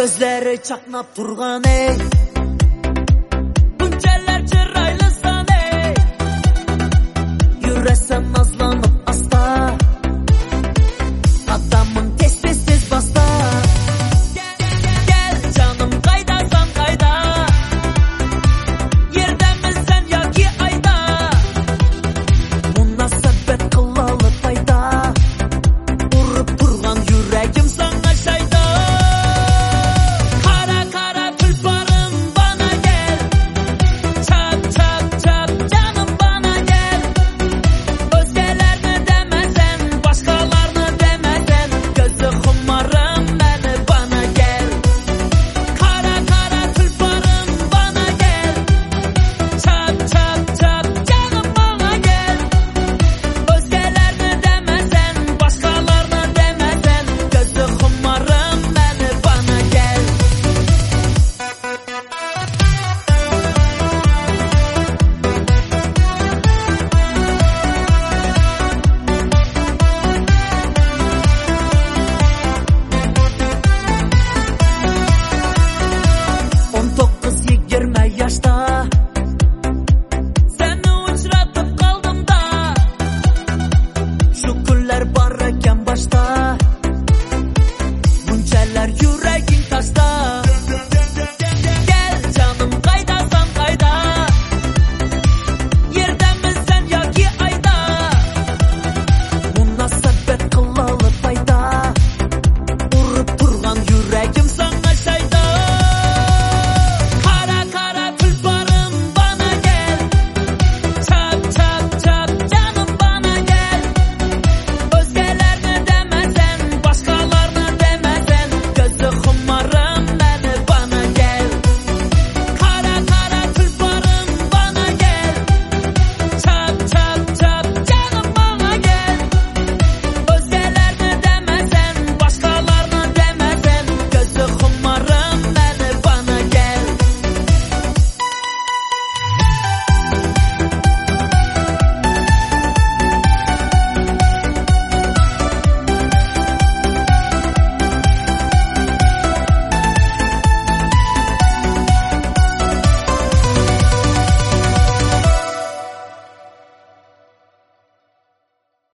Gözleri çaknap turgan ey hablar